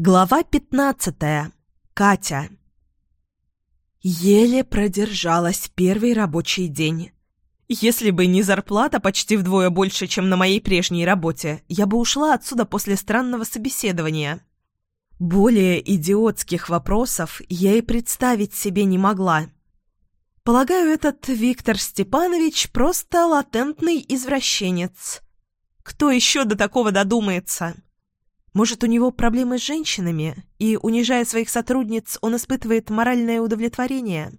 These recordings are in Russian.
Глава пятнадцатая. Катя. Еле продержалась первый рабочий день. Если бы не зарплата почти вдвое больше, чем на моей прежней работе, я бы ушла отсюда после странного собеседования. Более идиотских вопросов я и представить себе не могла. Полагаю, этот Виктор Степанович просто латентный извращенец. Кто еще до такого додумается? Может, у него проблемы с женщинами, и, унижая своих сотрудниц, он испытывает моральное удовлетворение?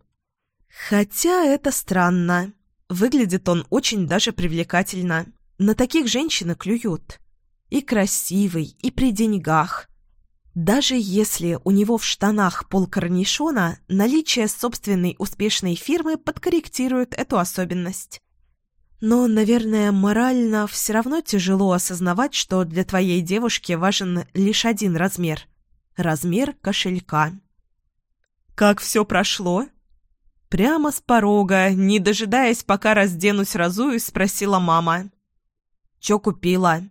Хотя это странно. Выглядит он очень даже привлекательно. На таких женщины клюют. И красивый, и при деньгах. Даже если у него в штанах пол корнишона, наличие собственной успешной фирмы подкорректирует эту особенность. Но, наверное, морально все равно тяжело осознавать, что для твоей девушки важен лишь один размер – размер кошелька. «Как все прошло?» Прямо с порога, не дожидаясь, пока разденусь, разуюсь, спросила мама. «Чё купила?»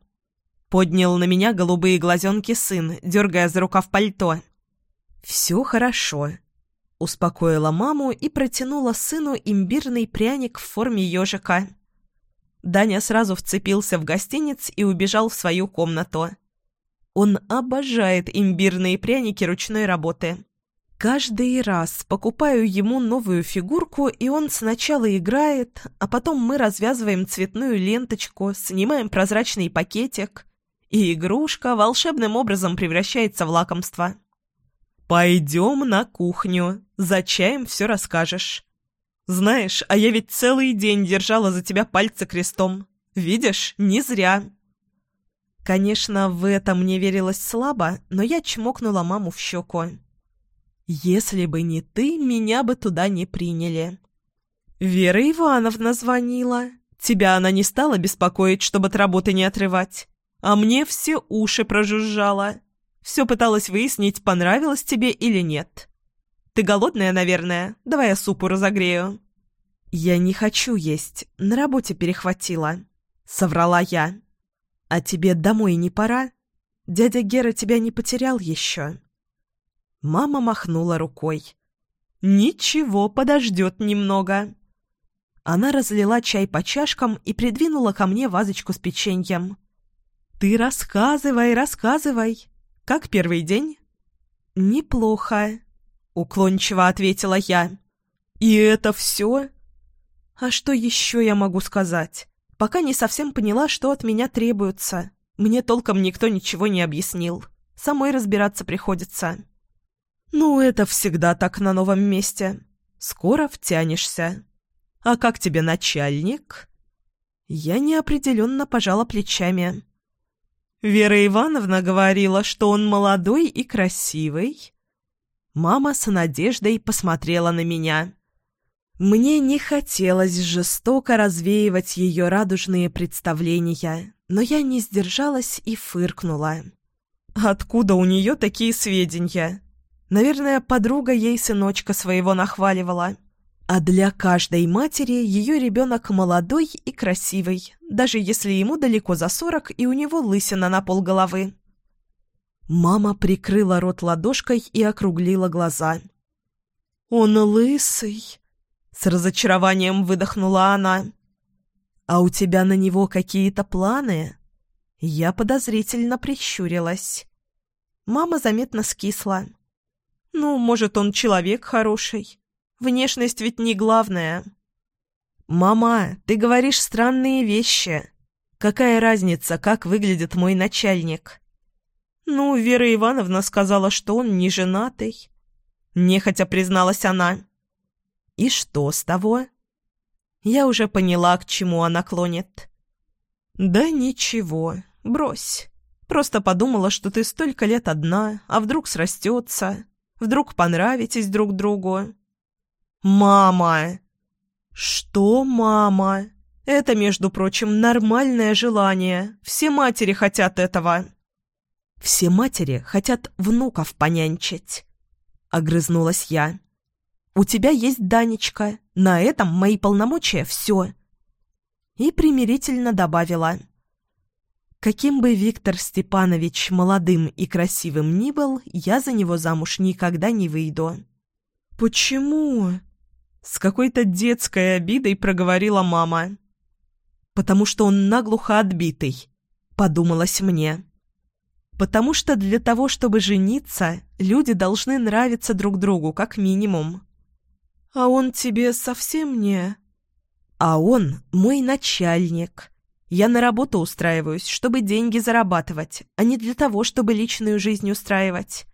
Поднял на меня голубые глазенки сын, дергая за рукав пальто. «Все хорошо», — успокоила маму и протянула сыну имбирный пряник в форме ежика. Даня сразу вцепился в гостиниц и убежал в свою комнату. Он обожает имбирные пряники ручной работы. Каждый раз покупаю ему новую фигурку, и он сначала играет, а потом мы развязываем цветную ленточку, снимаем прозрачный пакетик, и игрушка волшебным образом превращается в лакомство. «Пойдем на кухню, за чаем все расскажешь». Знаешь, а я ведь целый день держала за тебя пальцы крестом. Видишь, не зря. Конечно, в это мне верилось слабо, но я чмокнула маму в щеку. Если бы не ты, меня бы туда не приняли. Вера Ивановна звонила. Тебя она не стала беспокоить, чтобы от работы не отрывать. А мне все уши прожужжала. Все пыталась выяснить, понравилось тебе или нет. Ты голодная, наверное? Давай я супу разогрею». «Я не хочу есть. На работе перехватила», — соврала я. «А тебе домой не пора? Дядя Гера тебя не потерял еще?» Мама махнула рукой. «Ничего, подождет немного». Она разлила чай по чашкам и придвинула ко мне вазочку с печеньем. «Ты рассказывай, рассказывай. Как первый день?» «Неплохо», Уклончиво ответила я. «И это все?» «А что еще я могу сказать? Пока не совсем поняла, что от меня требуется. Мне толком никто ничего не объяснил. Самой разбираться приходится». «Ну, это всегда так на новом месте. Скоро втянешься. А как тебе начальник?» Я неопределенно пожала плечами. Вера Ивановна говорила, что он молодой и красивый, Мама с надеждой посмотрела на меня. Мне не хотелось жестоко развеивать ее радужные представления, но я не сдержалась и фыркнула. «Откуда у нее такие сведения?» Наверное, подруга ей сыночка своего нахваливала. А для каждой матери ее ребенок молодой и красивый, даже если ему далеко за сорок и у него лысина на полголовы. Мама прикрыла рот ладошкой и округлила глаза. «Он лысый!» — с разочарованием выдохнула она. «А у тебя на него какие-то планы?» Я подозрительно прищурилась. Мама заметно скисла. «Ну, может, он человек хороший. Внешность ведь не главное». «Мама, ты говоришь странные вещи. Какая разница, как выглядит мой начальник?» «Ну, Вера Ивановна сказала, что он не женатый». Нехотя призналась она. «И что с того?» Я уже поняла, к чему она клонит. «Да ничего, брось. Просто подумала, что ты столько лет одна, а вдруг срастется, вдруг понравитесь друг другу». «Мама!» «Что, мама?» «Это, между прочим, нормальное желание. Все матери хотят этого». Все матери хотят внуков понянчить. Огрызнулась я. У тебя есть Данечка. На этом мои полномочия все. И примирительно добавила. Каким бы Виктор Степанович молодым и красивым ни был, я за него замуж никогда не выйду. «Почему?» С какой-то детской обидой проговорила мама. «Потому что он наглухо отбитый», — подумалось мне. «Потому что для того, чтобы жениться, люди должны нравиться друг другу, как минимум». «А он тебе совсем не...» «А он мой начальник», я на работу устраиваюсь, чтобы деньги зарабатывать, а не для того, чтобы личную жизнь устраивать.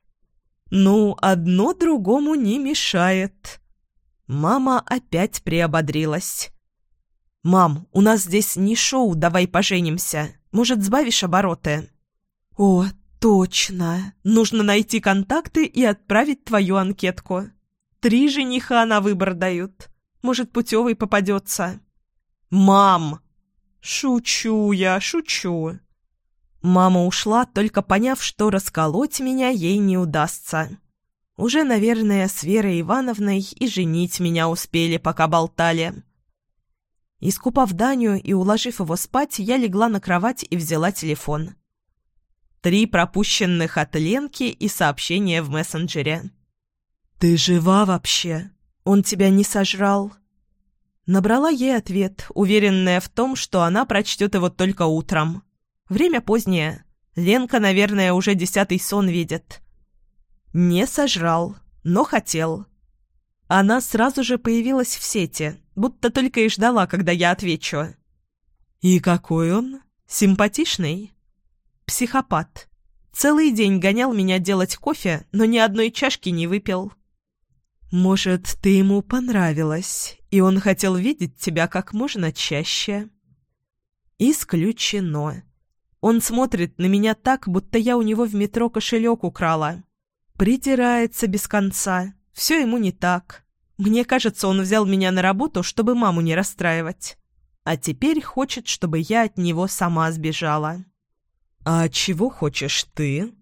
Ну, одно другому не мешает. Мама опять приободрилась. «Мам, у нас здесь не шоу «Давай поженимся». Может, сбавишь обороты?» «О, точно. Нужно найти контакты и отправить твою анкетку. Три жениха на выбор дают. Может, путевый попадется». «Мам!» «Шучу я, шучу». Мама ушла, только поняв, что расколоть меня ей не удастся. Уже, наверное, с Верой Ивановной и женить меня успели, пока болтали. Искупав Даню и уложив его спать, я легла на кровать и взяла телефон. Три пропущенных от Ленки и сообщения в мессенджере. «Ты жива вообще? Он тебя не сожрал?» Набрала ей ответ, уверенная в том, что она прочтет его только утром. Время позднее. Ленка, наверное, уже десятый сон видит. Не сожрал, но хотел. Она сразу же появилась в сети, будто только и ждала, когда я отвечу. «И какой он? Симпатичный?» «Психопат. Целый день гонял меня делать кофе, но ни одной чашки не выпил». «Может, ты ему понравилась, и он хотел видеть тебя как можно чаще?» «Исключено. Он смотрит на меня так, будто я у него в метро кошелек украла. Притирается без конца. Все ему не так. Мне кажется, он взял меня на работу, чтобы маму не расстраивать. А теперь хочет, чтобы я от него сама сбежала». «А чего хочешь ты?»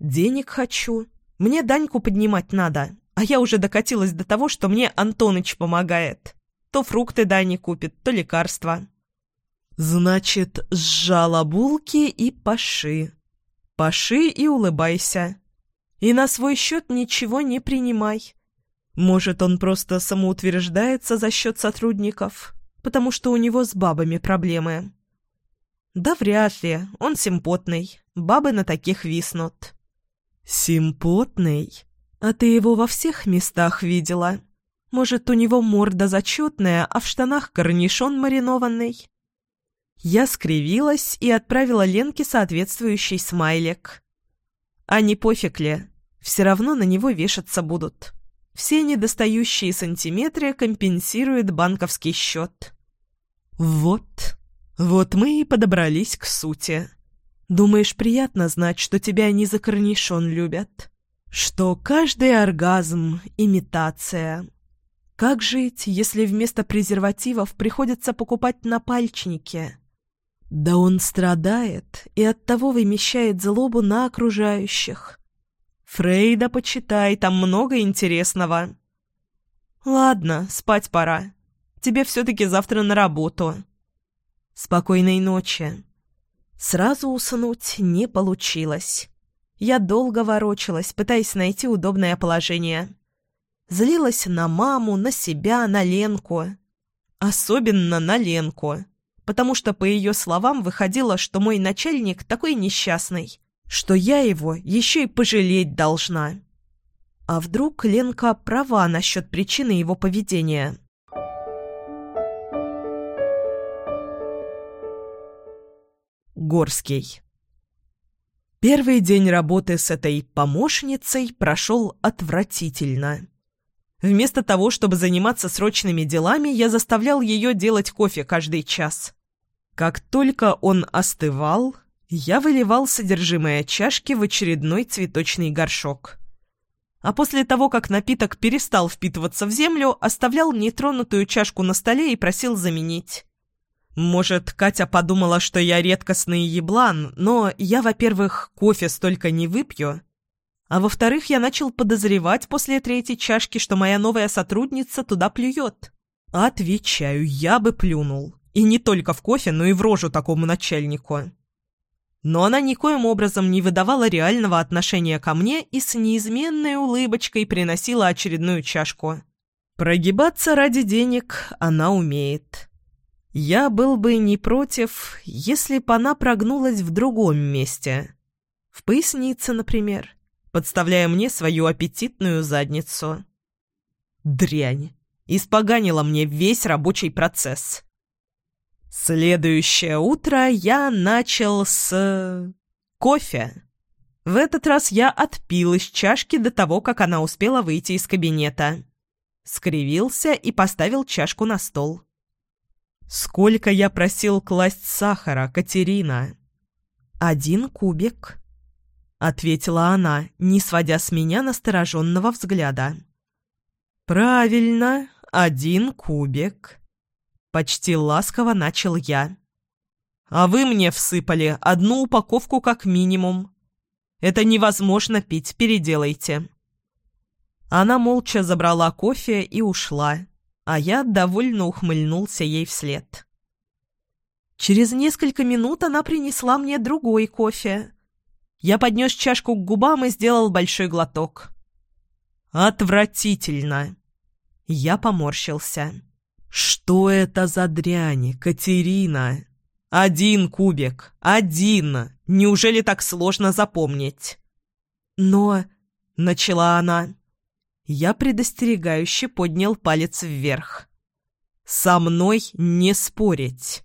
«Денег хочу. Мне Даньку поднимать надо, а я уже докатилась до того, что мне Антоныч помогает. То фрукты Дани купит, то лекарства. Значит, сжала булки и паши. Паши и улыбайся. И на свой счет ничего не принимай. Может, он просто самоутверждается за счет сотрудников, потому что у него с бабами проблемы. Да вряд ли, он симпотный, бабы на таких виснут. Симпотный? «А ты его во всех местах видела? Может, у него морда зачетная, а в штанах корнишон маринованный?» Я скривилась и отправила Ленке соответствующий смайлик. А не пофиг ли, все равно на него вешаться будут. Все недостающие сантиметры компенсирует банковский счет. Вот, вот мы и подобрались к сути. Думаешь, приятно знать, что тебя не за корнишон любят?» что каждый оргазм — имитация. Как жить, если вместо презервативов приходится покупать напальчники? Да он страдает и оттого вымещает злобу на окружающих. Фрейда почитай, там много интересного. Ладно, спать пора. Тебе все-таки завтра на работу. Спокойной ночи. Сразу уснуть не получилось. Я долго ворочалась, пытаясь найти удобное положение. Злилась на маму, на себя, на Ленку. Особенно на Ленку. Потому что, по ее словам, выходило, что мой начальник такой несчастный, что я его еще и пожалеть должна. А вдруг Ленка права насчет причины его поведения? Горский Первый день работы с этой помощницей прошел отвратительно. Вместо того, чтобы заниматься срочными делами, я заставлял ее делать кофе каждый час. Как только он остывал, я выливал содержимое чашки в очередной цветочный горшок. А после того, как напиток перестал впитываться в землю, оставлял нетронутую чашку на столе и просил заменить. Может, Катя подумала, что я редкостный еблан, но я, во-первых, кофе столько не выпью, а во-вторых, я начал подозревать после третьей чашки, что моя новая сотрудница туда плюет. Отвечаю, я бы плюнул. И не только в кофе, но и в рожу такому начальнику. Но она никоим образом не выдавала реального отношения ко мне и с неизменной улыбочкой приносила очередную чашку. Прогибаться ради денег она умеет. Я был бы не против, если б она прогнулась в другом месте. В пояснице, например, подставляя мне свою аппетитную задницу. Дрянь. Испоганила мне весь рабочий процесс. Следующее утро я начал с... кофе. В этот раз я отпил из чашки до того, как она успела выйти из кабинета. Скривился и поставил чашку на стол. «Сколько я просил класть сахара, Катерина?» «Один кубик», — ответила она, не сводя с меня настороженного взгляда. «Правильно, один кубик», — почти ласково начал я. «А вы мне всыпали одну упаковку как минимум. Это невозможно пить, переделайте». Она молча забрала кофе и ушла а я довольно ухмыльнулся ей вслед. Через несколько минут она принесла мне другой кофе. Я поднес чашку к губам и сделал большой глоток. «Отвратительно!» Я поморщился. «Что это за дрянь, Катерина? Один кубик, один! Неужели так сложно запомнить?» «Но...» — начала она. Я предостерегающе поднял палец вверх. «Со мной не спорить!»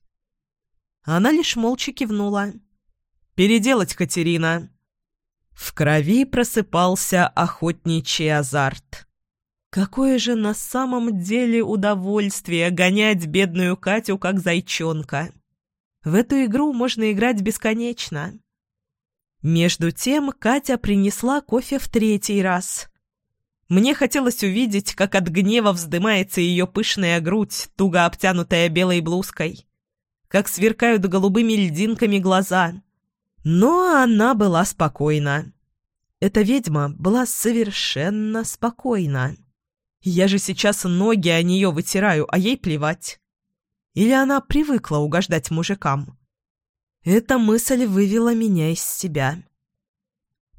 Она лишь молча кивнула. «Переделать, Катерина!» В крови просыпался охотничий азарт. Какое же на самом деле удовольствие гонять бедную Катю как зайчонка. В эту игру можно играть бесконечно. Между тем Катя принесла кофе в третий раз. Мне хотелось увидеть, как от гнева вздымается ее пышная грудь, туго обтянутая белой блузкой, как сверкают голубыми льдинками глаза. Но она была спокойна. Эта ведьма была совершенно спокойна. Я же сейчас ноги о нее вытираю, а ей плевать. Или она привыкла угождать мужикам? Эта мысль вывела меня из себя.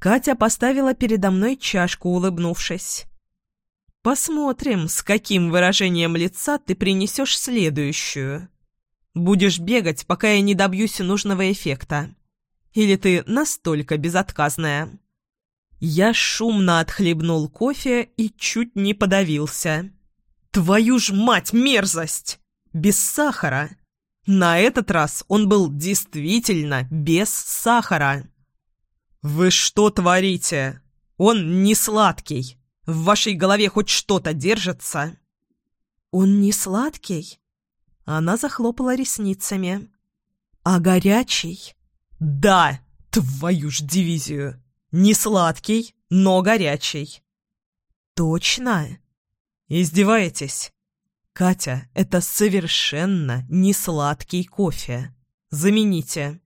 Катя поставила передо мной чашку, улыбнувшись. «Посмотрим, с каким выражением лица ты принесешь следующую. Будешь бегать, пока я не добьюсь нужного эффекта. Или ты настолько безотказная?» Я шумно отхлебнул кофе и чуть не подавился. «Твою ж мать, мерзость! Без сахара!» На этот раз он был действительно без сахара. «Вы что творите? Он не сладкий. В вашей голове хоть что-то держится?» «Он не сладкий?» Она захлопала ресницами. «А горячий?» «Да, твою ж дивизию! Не сладкий, но горячий!» «Точно?» «Издеваетесь?» «Катя, это совершенно не сладкий кофе. Замените».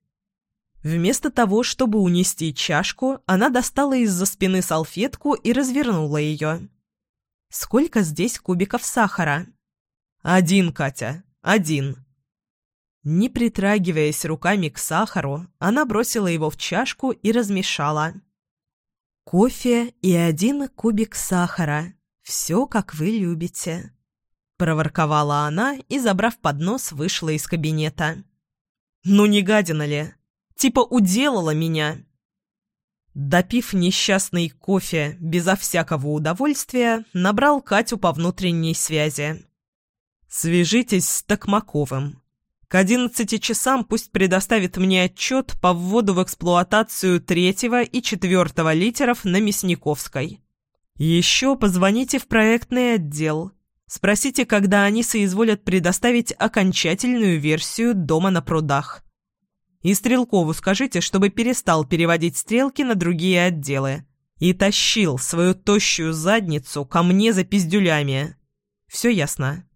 Вместо того, чтобы унести чашку, она достала из-за спины салфетку и развернула ее. «Сколько здесь кубиков сахара?» «Один, Катя, один». Не притрагиваясь руками к сахару, она бросила его в чашку и размешала. «Кофе и один кубик сахара. Все, как вы любите», — проворковала она и, забрав поднос, вышла из кабинета. «Ну не гадина ли?» Типа уделала меня. Допив несчастный кофе безо всякого удовольствия, набрал Катю по внутренней связи. «Свяжитесь с Токмаковым. К одиннадцати часам пусть предоставит мне отчет по вводу в эксплуатацию третьего и четвертого литеров на Мясниковской. Еще позвоните в проектный отдел. Спросите, когда они соизволят предоставить окончательную версию «Дома на прудах». И Стрелкову скажите, чтобы перестал переводить стрелки на другие отделы. И тащил свою тощую задницу ко мне за пиздюлями. Все ясно?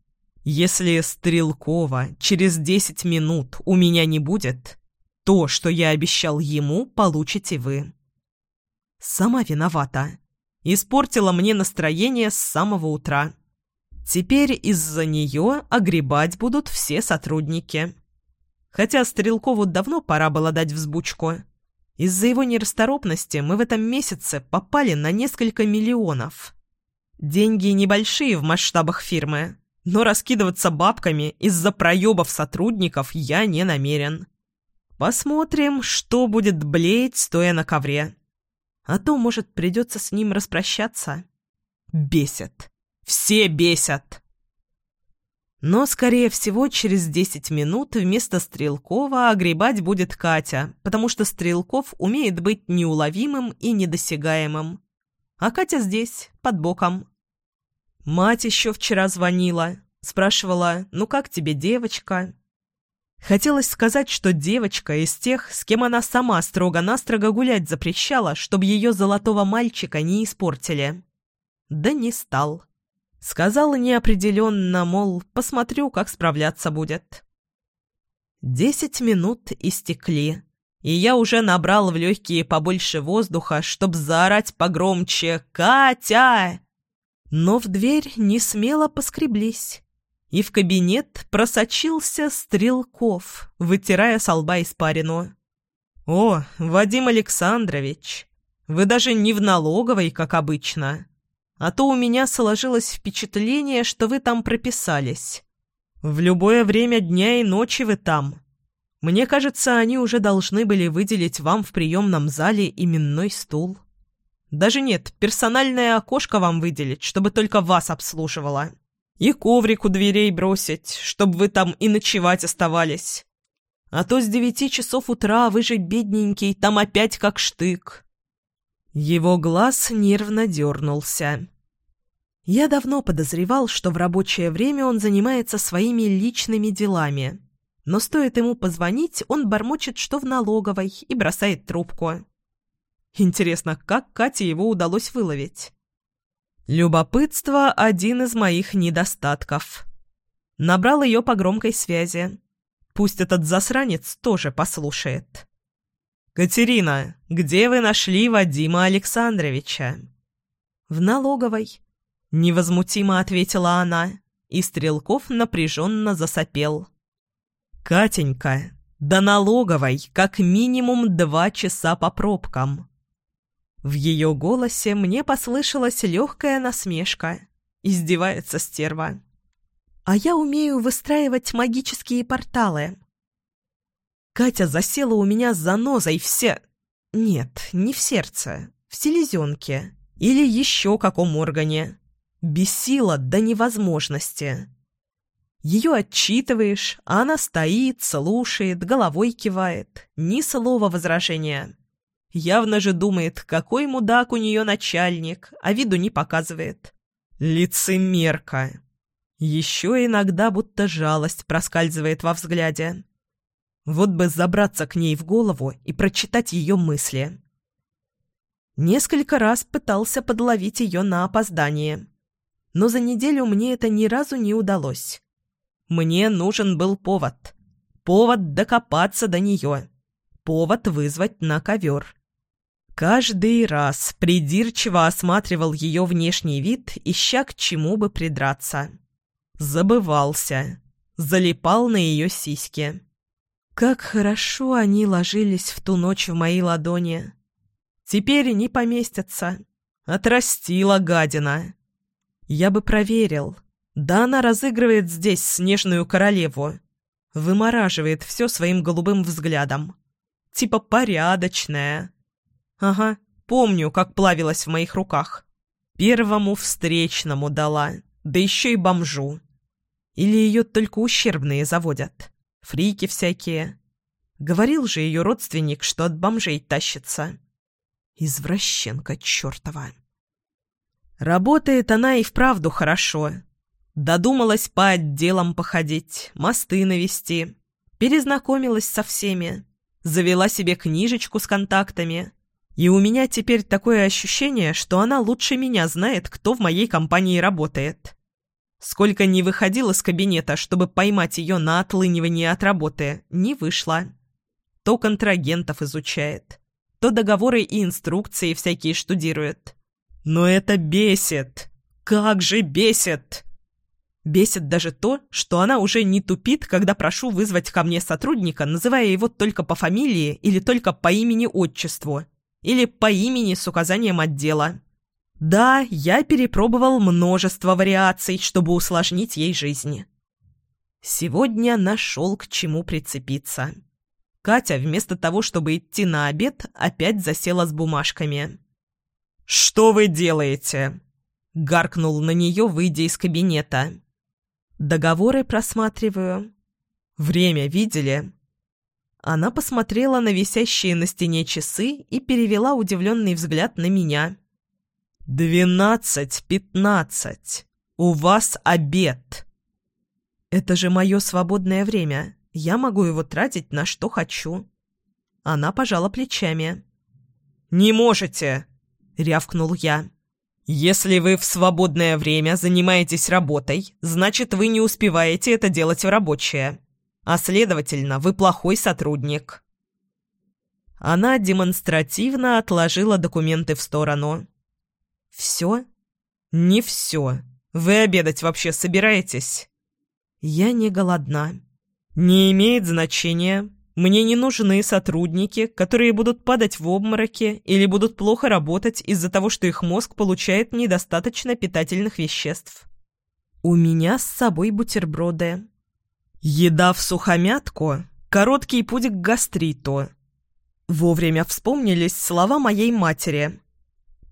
Если Стрелкова через десять минут у меня не будет, то, что я обещал ему, получите вы. Сама виновата. Испортила мне настроение с самого утра. Теперь из-за нее огребать будут все сотрудники. Хотя Стрелкову давно пора было дать взбучку. Из-за его нерасторопности мы в этом месяце попали на несколько миллионов. Деньги небольшие в масштабах фирмы, но раскидываться бабками из-за проебов сотрудников я не намерен. Посмотрим, что будет блеять, стоя на ковре. А то, может, придется с ним распрощаться. Бесит. Все бесят. Но, скорее всего, через десять минут вместо Стрелкова огребать будет Катя, потому что Стрелков умеет быть неуловимым и недосягаемым. А Катя здесь, под боком. Мать еще вчера звонила, спрашивала, ну как тебе девочка? Хотелось сказать, что девочка из тех, с кем она сама строго-настрого гулять запрещала, чтобы ее золотого мальчика не испортили. Да не стал. Сказала неопределенно, мол, посмотрю, как справляться будет. Десять минут истекли, и я уже набрал в легкие побольше воздуха, чтоб заорать погромче «Катя!». Но в дверь не смело поскреблись, и в кабинет просочился Стрелков, вытирая со лба испарину. «О, Вадим Александрович, вы даже не в налоговой, как обычно а то у меня сложилось впечатление, что вы там прописались. В любое время дня и ночи вы там. Мне кажется, они уже должны были выделить вам в приемном зале именной стул. Даже нет, персональное окошко вам выделить, чтобы только вас обслуживало. И коврик у дверей бросить, чтобы вы там и ночевать оставались. А то с девяти часов утра вы же бедненький, там опять как штык. Его глаз нервно дернулся. Я давно подозревал, что в рабочее время он занимается своими личными делами. Но стоит ему позвонить, он бормочет, что в налоговой, и бросает трубку. Интересно, как Кате его удалось выловить? Любопытство – один из моих недостатков. Набрал ее по громкой связи. Пусть этот засранец тоже послушает. «Катерина, где вы нашли Вадима Александровича?» «В налоговой», — невозмутимо ответила она, и Стрелков напряженно засопел. «Катенька, до налоговой как минимум два часа по пробкам». В ее голосе мне послышалась легкая насмешка. Издевается стерва. «А я умею выстраивать магические порталы», Катя засела у меня за занозой все... Нет, не в сердце, в селезенке или еще каком органе. Бесила до невозможности. Ее отчитываешь, а она стоит, слушает, головой кивает. Ни слова возражения. Явно же думает, какой мудак у нее начальник, а виду не показывает. Лицемерка. Еще иногда будто жалость проскальзывает во взгляде. Вот бы забраться к ней в голову и прочитать ее мысли. Несколько раз пытался подловить ее на опоздание. Но за неделю мне это ни разу не удалось. Мне нужен был повод. Повод докопаться до нее. Повод вызвать на ковер. Каждый раз придирчиво осматривал ее внешний вид, ища к чему бы придраться. Забывался. Залипал на ее сиськи. Как хорошо они ложились в ту ночь в мои ладони. Теперь не поместятся. Отрастила гадина. Я бы проверил. Да она разыгрывает здесь снежную королеву. Вымораживает все своим голубым взглядом. Типа порядочная. Ага, помню, как плавилась в моих руках. Первому встречному дала, да еще и бомжу. Или ее только ущербные заводят фрики всякие. Говорил же ее родственник, что от бомжей тащится. Извращенка чертова. Работает она и вправду хорошо. Додумалась по отделам походить, мосты навести. Перезнакомилась со всеми. Завела себе книжечку с контактами. И у меня теперь такое ощущение, что она лучше меня знает, кто в моей компании работает. Сколько не выходил из кабинета, чтобы поймать ее на отлынивание от работы, не вышло. То контрагентов изучает, то договоры и инструкции всякие штудирует. Но это бесит! Как же бесит! Бесит даже то, что она уже не тупит, когда прошу вызвать ко мне сотрудника, называя его только по фамилии или только по имени-отчеству, или по имени с указанием отдела. Да, я перепробовал множество вариаций, чтобы усложнить ей жизнь. Сегодня нашел к чему прицепиться. Катя, вместо того, чтобы идти на обед, опять засела с бумажками. «Что вы делаете?» — гаркнул на нее, выйдя из кабинета. «Договоры просматриваю. Время видели?» Она посмотрела на висящие на стене часы и перевела удивленный взгляд на меня. «Двенадцать пятнадцать. У вас обед». «Это же мое свободное время. Я могу его тратить на что хочу». Она пожала плечами. «Не можете!» — рявкнул я. «Если вы в свободное время занимаетесь работой, значит, вы не успеваете это делать в рабочее. А следовательно, вы плохой сотрудник». Она демонстративно отложила документы в сторону. «Все?» «Не все. Вы обедать вообще собираетесь?» «Я не голодна». «Не имеет значения. Мне не нужны сотрудники, которые будут падать в обмороки или будут плохо работать из-за того, что их мозг получает недостаточно питательных веществ. У меня с собой бутерброды. Еда в сухомятку – короткий путь к гастриту». Вовремя вспомнились слова моей матери –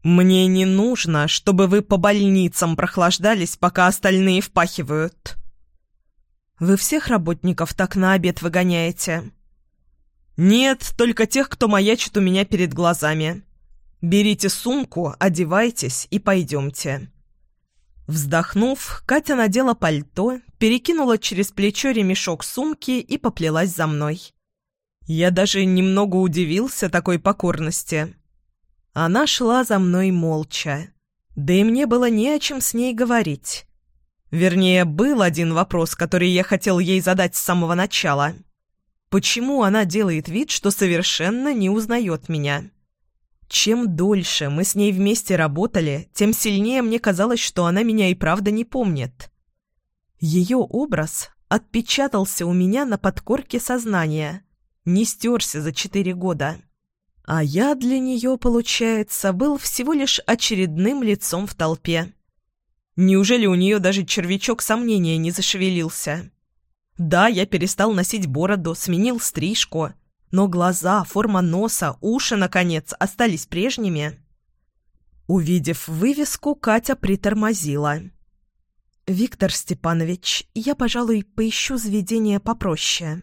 «Мне не нужно, чтобы вы по больницам прохлаждались, пока остальные впахивают». «Вы всех работников так на обед выгоняете?» «Нет, только тех, кто маячит у меня перед глазами. Берите сумку, одевайтесь и пойдемте». Вздохнув, Катя надела пальто, перекинула через плечо ремешок сумки и поплелась за мной. Я даже немного удивился такой покорности. Она шла за мной молча. Да и мне было не о чем с ней говорить. Вернее, был один вопрос, который я хотел ей задать с самого начала. Почему она делает вид, что совершенно не узнает меня? Чем дольше мы с ней вместе работали, тем сильнее мне казалось, что она меня и правда не помнит. Ее образ отпечатался у меня на подкорке сознания, не стерся за четыре года. А я для нее, получается, был всего лишь очередным лицом в толпе. Неужели у нее даже червячок сомнения не зашевелился? Да, я перестал носить бороду, сменил стрижку, но глаза, форма носа, уши, наконец, остались прежними. Увидев вывеску, Катя притормозила. «Виктор Степанович, я, пожалуй, поищу заведение попроще».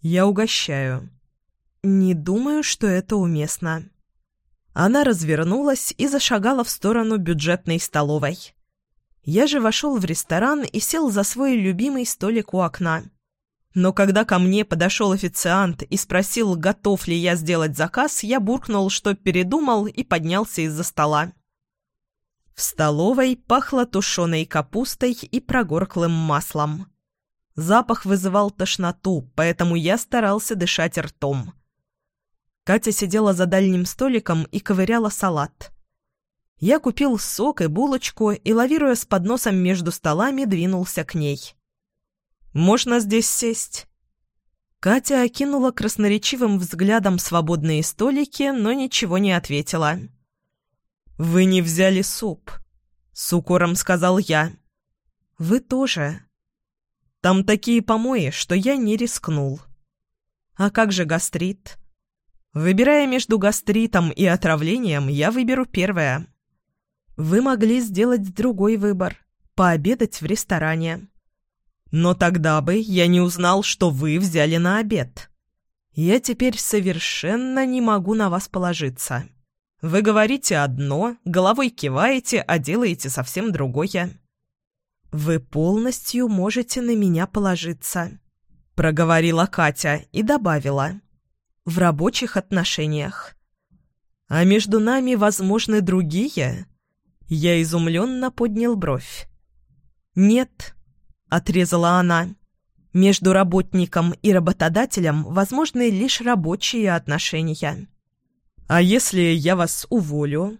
«Я угощаю», «Не думаю, что это уместно». Она развернулась и зашагала в сторону бюджетной столовой. Я же вошел в ресторан и сел за свой любимый столик у окна. Но когда ко мне подошел официант и спросил, готов ли я сделать заказ, я буркнул, что передумал и поднялся из-за стола. В столовой пахло тушеной капустой и прогорклым маслом. Запах вызывал тошноту, поэтому я старался дышать ртом. Катя сидела за дальним столиком и ковыряла салат. Я купил сок и булочку и, лавируя с подносом между столами, двинулся к ней. «Можно здесь сесть?» Катя окинула красноречивым взглядом свободные столики, но ничего не ответила. «Вы не взяли суп», — с укором сказал я. «Вы тоже». «Там такие помои, что я не рискнул». «А как же гастрит?» Выбирая между гастритом и отравлением, я выберу первое. Вы могли сделать другой выбор – пообедать в ресторане. Но тогда бы я не узнал, что вы взяли на обед. Я теперь совершенно не могу на вас положиться. Вы говорите одно, головой киваете, а делаете совсем другое. Вы полностью можете на меня положиться, проговорила Катя и добавила – в рабочих отношениях. А между нами возможны другие? Я изумленно поднял бровь. «Нет», — отрезала она, — «между работником и работодателем возможны лишь рабочие отношения». «А если я вас уволю?»